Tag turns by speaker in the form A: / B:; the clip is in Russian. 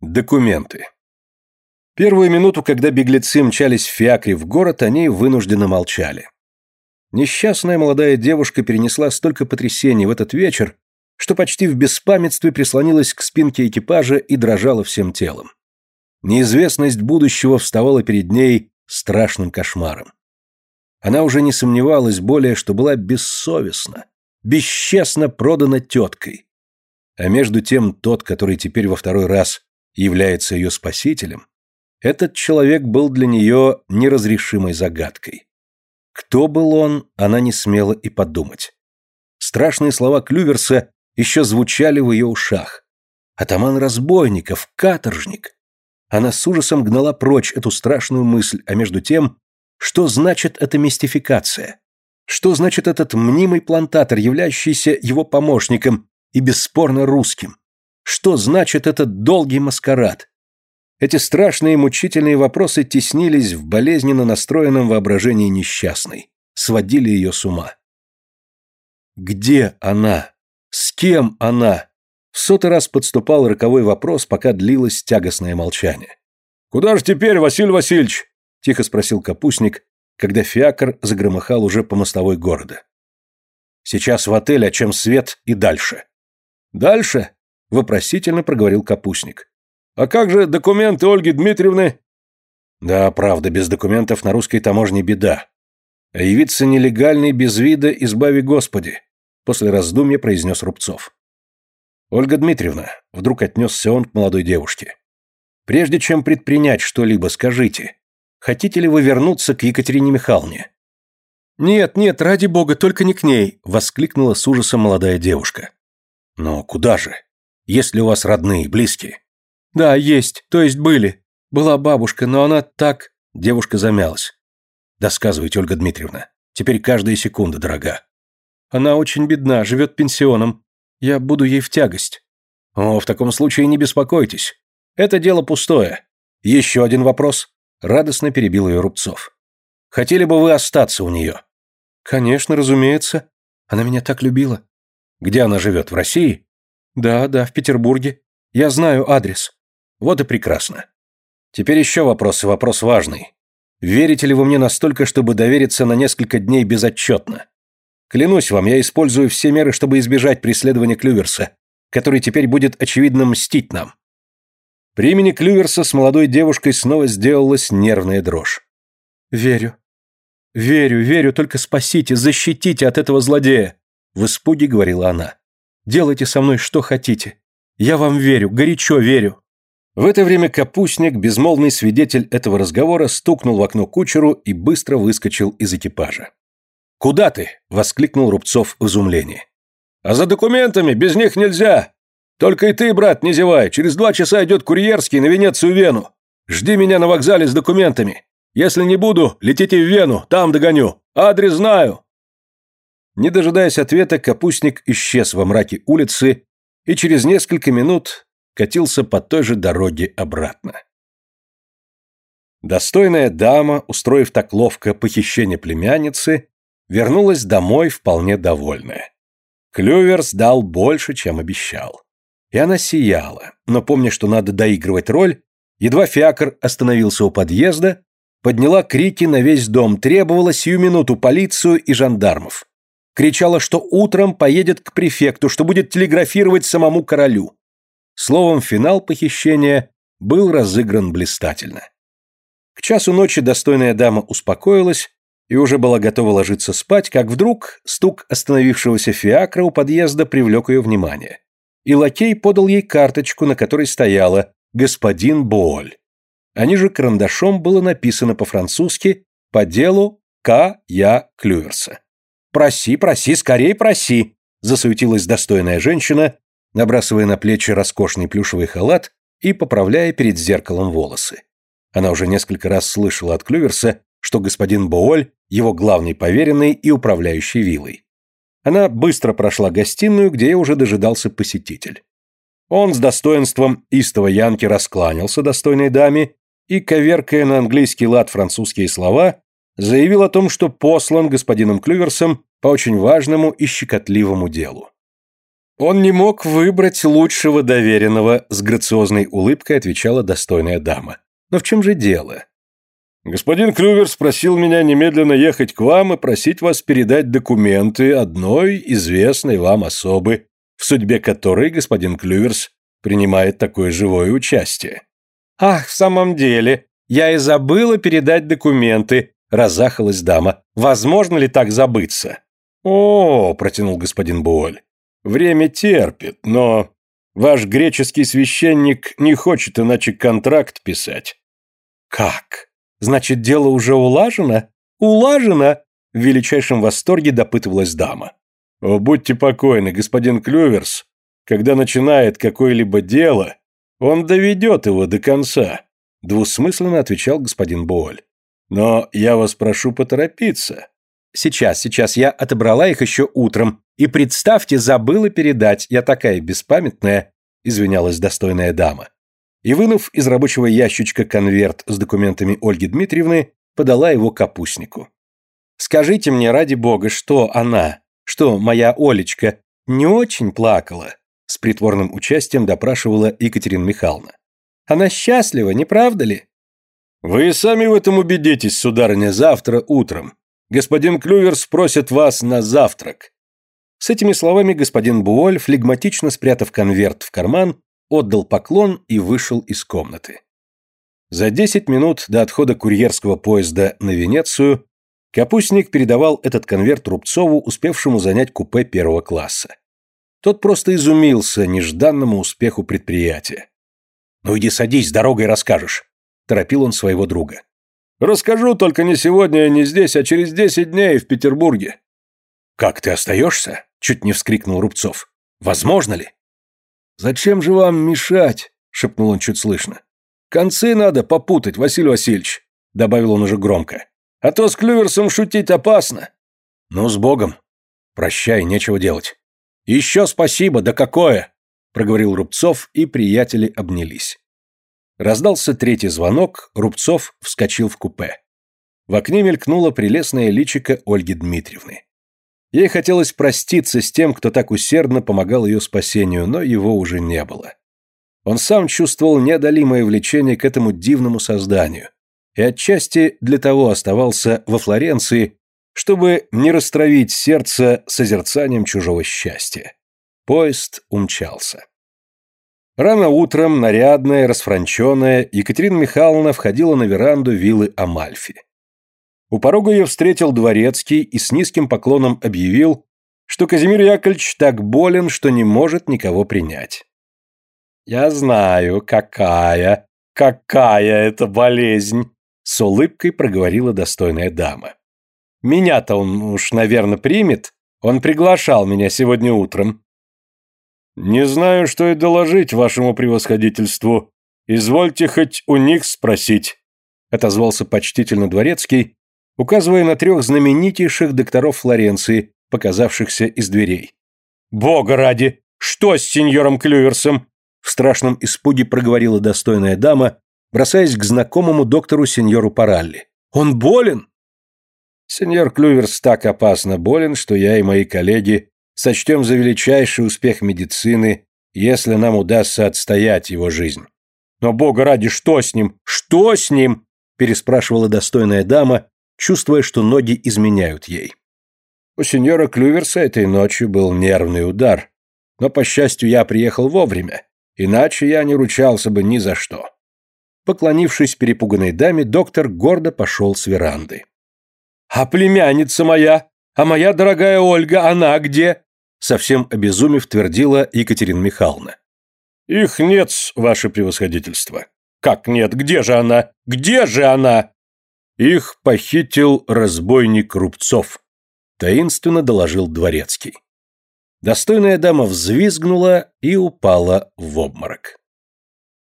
A: Документы. Первую минуту, когда беглецы мчались в фиакре в город, они вынужденно молчали. Несчастная молодая девушка перенесла столько потрясений в этот вечер, что почти в беспамятстве прислонилась к спинке экипажа и дрожала всем телом. Неизвестность будущего вставала перед ней страшным кошмаром. Она уже не сомневалась более, что была бессовестна, бесчестно продана теткой. А между тем тот, который теперь во второй раз является ее спасителем, этот человек был для нее неразрешимой загадкой. Кто был он, она не смела и подумать. Страшные слова Клюверса еще звучали в ее ушах. Атаман разбойников, каторжник. Она с ужасом гнала прочь эту страшную мысль, а между тем, что значит эта мистификация? Что значит этот мнимый плантатор, являющийся его помощником и бесспорно русским? Что значит этот долгий маскарад? Эти страшные мучительные вопросы теснились в болезненно настроенном воображении несчастной, сводили ее с ума. Где она? С кем она? В сотый раз подступал роковой вопрос, пока длилось тягостное молчание. «Куда же теперь, Василий Васильевич?» – тихо спросил капустник, когда фиакр загромыхал уже по мостовой города. «Сейчас в отель, а чем свет и дальше». «Дальше?» – вопросительно проговорил капустник. А как же документы Ольги Дмитриевны? Да, правда, без документов на русской таможне беда. А явиться нелегальный без вида, избави Господи, после раздумья произнес Рубцов. Ольга Дмитриевна, вдруг отнесся он к молодой девушке. Прежде чем предпринять что-либо, скажите, хотите ли вы вернуться к Екатерине Михайловне? Нет, нет, ради бога, только не к ней, воскликнула с ужасом молодая девушка. Но куда же? Есть ли у вас родные, близкие? «Да, есть, то есть были. Была бабушка, но она так...» Девушка замялась. «Досказывайте, Ольга Дмитриевна. Теперь каждая секунда дорога». «Она очень бедна, живет пенсионом. Я буду ей в тягость». «О, в таком случае не беспокойтесь. Это дело пустое. Еще один вопрос». Радостно перебил ее Рубцов. «Хотели бы вы остаться у нее?» «Конечно, разумеется. Она меня так любила». «Где она живет, в России?» «Да, да, в Петербурге. Я знаю адрес». Вот и прекрасно. Теперь еще вопрос, и вопрос важный. Верите ли вы мне настолько, чтобы довериться на несколько дней безотчетно? Клянусь вам, я использую все меры, чтобы избежать преследования Клюверса, который теперь будет, очевидно, мстить нам. При имени Клюверса с молодой девушкой снова сделалась нервная дрожь. «Верю. Верю, верю, только спасите, защитите от этого злодея!» В испуге говорила она. «Делайте со мной что хотите. Я вам верю, горячо верю». В это время капустник, безмолвный свидетель этого разговора, стукнул в окно кучеру и быстро выскочил из экипажа. «Куда ты?» – воскликнул Рубцов в изумлении. «А за документами, без них нельзя! Только и ты, брат, не зевай, через два часа идет курьерский на Венецию Вену. Жди меня на вокзале с документами. Если не буду, летите в Вену, там догоню. Адрес знаю!» Не дожидаясь ответа, капустник исчез во мраке улицы, и через несколько минут катился по той же дороге обратно. Достойная дама, устроив так ловко похищение племянницы, вернулась домой вполне довольная. Клюверс дал больше, чем обещал. И она сияла, но помня, что надо доигрывать роль, едва фиакр остановился у подъезда, подняла крики на весь дом, требовала сию минуту полицию и жандармов. Кричала, что утром поедет к префекту, что будет телеграфировать самому королю. Словом, финал похищения был разыгран блистательно. К часу ночи достойная дама успокоилась и уже была готова ложиться спать, как вдруг стук остановившегося фиакра у подъезда привлек ее внимание. И лакей подал ей карточку, на которой стояла «Господин Буоль». А ниже карандашом было написано по-французски «По делу К. Я. Клюверса». «Проси, проси, скорей проси!» засуетилась достойная женщина набрасывая на плечи роскошный плюшевый халат и поправляя перед зеркалом волосы. Она уже несколько раз слышала от Клюверса, что господин Бооль – его главный поверенный и управляющий виллой. Она быстро прошла гостиную, где уже дожидался посетитель. Он с достоинством истого Янки раскланялся достойной даме и, коверкая на английский лад французские слова, заявил о том, что послан господином Клюверсом по очень важному и щекотливому делу. Он не мог выбрать лучшего доверенного, с грациозной улыбкой отвечала достойная дама. Но в чем же дело? Господин Клювер спросил меня немедленно ехать к вам и просить вас передать документы одной известной вам особы, в судьбе которой господин Клюверс принимает такое живое участие. Ах, в самом деле, я и забыла передать документы, разахалась дама. Возможно ли так забыться? О, протянул господин Буоль. Время терпит, но ваш греческий священник не хочет иначе контракт писать. Как? Значит, дело уже улажено? Улажено? В величайшем восторге допытывалась дама. О, будьте покойны, господин Клюверс. Когда начинает какое-либо дело, он доведет его до конца, двусмысленно отвечал господин Буоль. Но я вас прошу поторопиться. Сейчас, сейчас, я отобрала их еще утром. И представьте, забыла передать, я такая беспамятная, извинялась достойная дама. И, вынув из рабочего ящичка конверт с документами Ольги Дмитриевны, подала его капустнику. «Скажите мне, ради бога, что она, что моя Олечка, не очень плакала?» С притворным участием допрашивала Екатерина Михайловна. «Она счастлива, не правда ли?» «Вы сами в этом убедитесь, сударыня, завтра утром. Господин Клювер спросит вас на завтрак». С этими словами господин Буоль, флегматично спрятав конверт в карман, отдал поклон и вышел из комнаты. За десять минут до отхода курьерского поезда на Венецию Капустник передавал этот конверт Рубцову, успевшему занять купе первого класса. Тот просто изумился нежданному успеху предприятия. «Ну иди садись, дорогой расскажешь», торопил он своего друга. «Расскажу, только не сегодня, не здесь, а через десять дней в Петербурге». «Как ты остаешься?» — чуть не вскрикнул Рубцов. «Возможно ли?» «Зачем же вам мешать?» — шепнул он чуть слышно. «Концы надо попутать, Василий Васильевич», — добавил он уже громко. «А то с Клюверсом шутить опасно». «Ну, с Богом. Прощай, нечего делать». «Еще спасибо, да какое!» — проговорил Рубцов, и приятели обнялись. Раздался третий звонок, Рубцов вскочил в купе. В окне мелькнуло прелестное личико Ольги Дмитриевны. Ей хотелось проститься с тем, кто так усердно помогал ее спасению, но его уже не было. Он сам чувствовал неодолимое влечение к этому дивному созданию, и отчасти для того оставался во Флоренции, чтобы не растравить сердце созерцанием чужого счастья. Поезд умчался. Рано утром, нарядная, расфранченная, Екатерина Михайловна входила на веранду виллы Амальфи. У порога ее встретил дворецкий и с низким поклоном объявил, что Казимир Яковлевич так болен, что не может никого принять. «Я знаю, какая, какая это болезнь!» С улыбкой проговорила достойная дама. «Меня-то он уж, наверное, примет. Он приглашал меня сегодня утром. «Не знаю, что и доложить вашему превосходительству. Извольте хоть у них спросить», — отозвался почтительно дворецкий, указывая на трех знаменитейших докторов Флоренции, показавшихся из дверей. «Бога ради! Что с сеньором Клюверсом?» В страшном испуге проговорила достойная дама, бросаясь к знакомому доктору сеньору Паралли. «Он болен?» «Сеньор Клюверс так опасно болен, что я и мои коллеги сочтем за величайший успех медицины, если нам удастся отстоять его жизнь. Но, бога ради, что с ним? Что с ним? переспрашивала достойная дама, чувствуя, что ноги изменяют ей. У сеньора Клюверса этой ночью был нервный удар, но, по счастью, я приехал вовремя, иначе я не ручался бы ни за что. Поклонившись перепуганной даме, доктор гордо пошел с веранды. «А племянница моя? А моя дорогая Ольга, она где? совсем обезумев, твердила Екатерина Михайловна. «Их нет, ваше превосходительство». «Как нет? Где же она? Где же она?» «Их похитил разбойник Рубцов», — таинственно доложил Дворецкий. Достойная дама взвизгнула и упала в обморок.